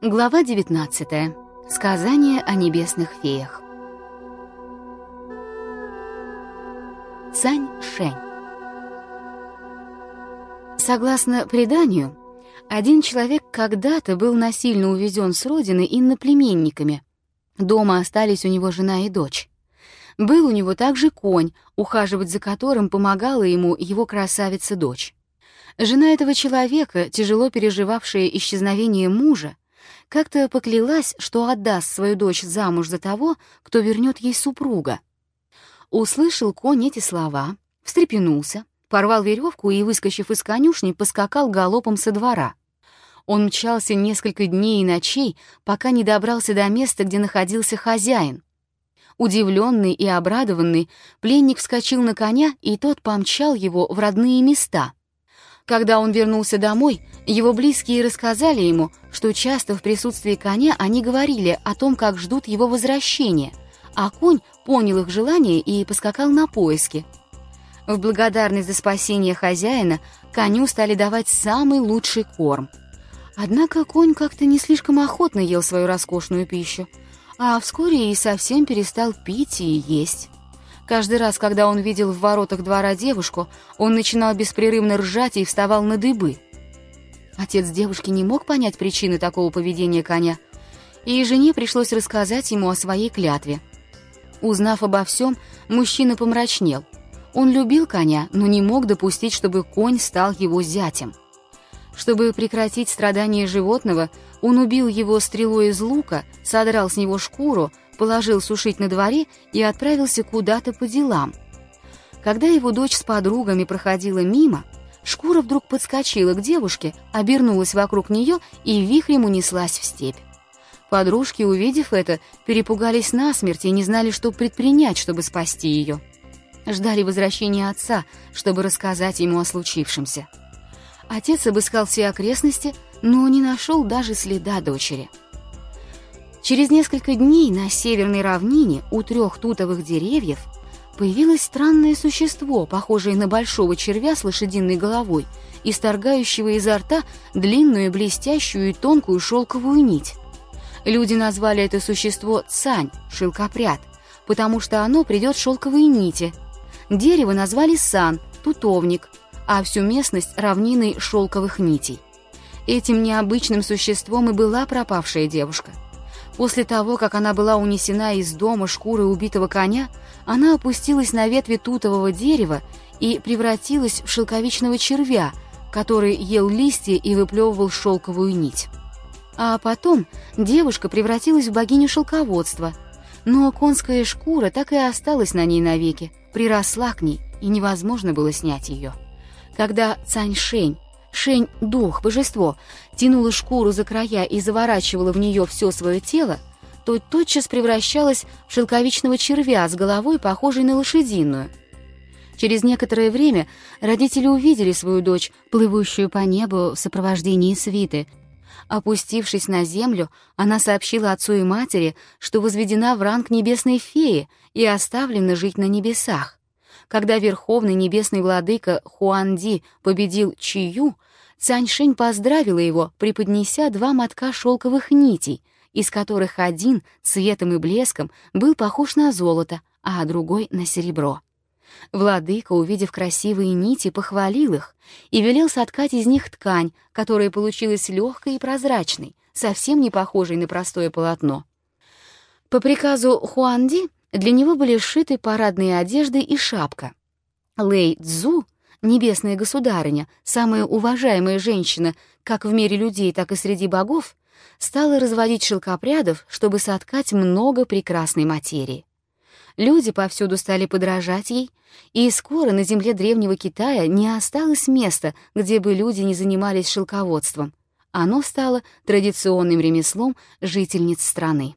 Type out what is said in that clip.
Глава 19. Сказание о небесных феях. Цань Шень. Согласно преданию, один человек когда-то был насильно увезен с родины инноплеменниками. Дома остались у него жена и дочь. Был у него также конь, ухаживать за которым помогала ему его красавица-дочь. Жена этого человека, тяжело переживавшая исчезновение мужа, как-то поклялась, что отдаст свою дочь замуж за того, кто вернет ей супруга. Услышал конь эти слова, встрепенулся, порвал веревку и, выскочив из конюшни, поскакал галопом со двора. Он мчался несколько дней и ночей, пока не добрался до места, где находился хозяин. Удивленный и обрадованный, пленник вскочил на коня, и тот помчал его в родные места — когда он вернулся домой, его близкие рассказали ему, что часто в присутствии коня они говорили о том, как ждут его возвращения, а конь понял их желание и поскакал на поиски. В благодарность за спасение хозяина коню стали давать самый лучший корм. Однако конь как-то не слишком охотно ел свою роскошную пищу, а вскоре и совсем перестал пить и есть. Каждый раз, когда он видел в воротах двора девушку, он начинал беспрерывно ржать и вставал на дыбы. Отец девушки не мог понять причины такого поведения коня, и жене пришлось рассказать ему о своей клятве. Узнав обо всем, мужчина помрачнел. Он любил коня, но не мог допустить, чтобы конь стал его зятем. Чтобы прекратить страдания животного, он убил его стрелой из лука, содрал с него шкуру, положил сушить на дворе и отправился куда-то по делам. Когда его дочь с подругами проходила мимо, шкура вдруг подскочила к девушке, обернулась вокруг нее и вихрем унеслась в степь. Подружки, увидев это, перепугались насмерть и не знали, что предпринять, чтобы спасти ее. Ждали возвращения отца, чтобы рассказать ему о случившемся. Отец обыскал все окрестности, но не нашел даже следа дочери. Через несколько дней на северной равнине у трех тутовых деревьев появилось странное существо, похожее на большого червя с лошадиной головой, исторгающего изо рта длинную, блестящую и тонкую шелковую нить. Люди назвали это существо Цань, шелкопряд, потому что оно придет шелковые нити. Дерево назвали Сан, тутовник, а всю местность — равниной шелковых нитей. Этим необычным существом и была пропавшая девушка — После того, как она была унесена из дома шкурой убитого коня, она опустилась на ветви тутового дерева и превратилась в шелковичного червя, который ел листья и выплевывал шелковую нить. А потом девушка превратилась в богиню шелководства, но конская шкура так и осталась на ней навеки, приросла к ней, и невозможно было снять ее. Когда Цаньшень Шень, дух, божество, тянула шкуру за края и заворачивала в нее все свое тело, то тотчас превращалась в шелковичного червя с головой, похожей на лошадиную. Через некоторое время родители увидели свою дочь, плывущую по небу в сопровождении свиты. Опустившись на землю, она сообщила отцу и матери, что возведена в ранг небесной феи и оставлена жить на небесах. Когда верховный небесный владыка Хуанди победил Чию, Цаньшень поздравила его, преподнеся два мотка шелковых нитей, из которых один цветом и блеском был похож на золото, а другой — на серебро. Владыка, увидев красивые нити, похвалил их и велел соткать из них ткань, которая получилась легкой и прозрачной, совсем не похожей на простое полотно. По приказу Хуанди для него были сшиты парадные одежды и шапка. Лэй Цзу, небесная государыня, самая уважаемая женщина как в мире людей, так и среди богов, стала разводить шелкопрядов, чтобы соткать много прекрасной материи. Люди повсюду стали подражать ей, и скоро на земле древнего Китая не осталось места, где бы люди не занимались шелководством. Оно стало традиционным ремеслом жительниц страны.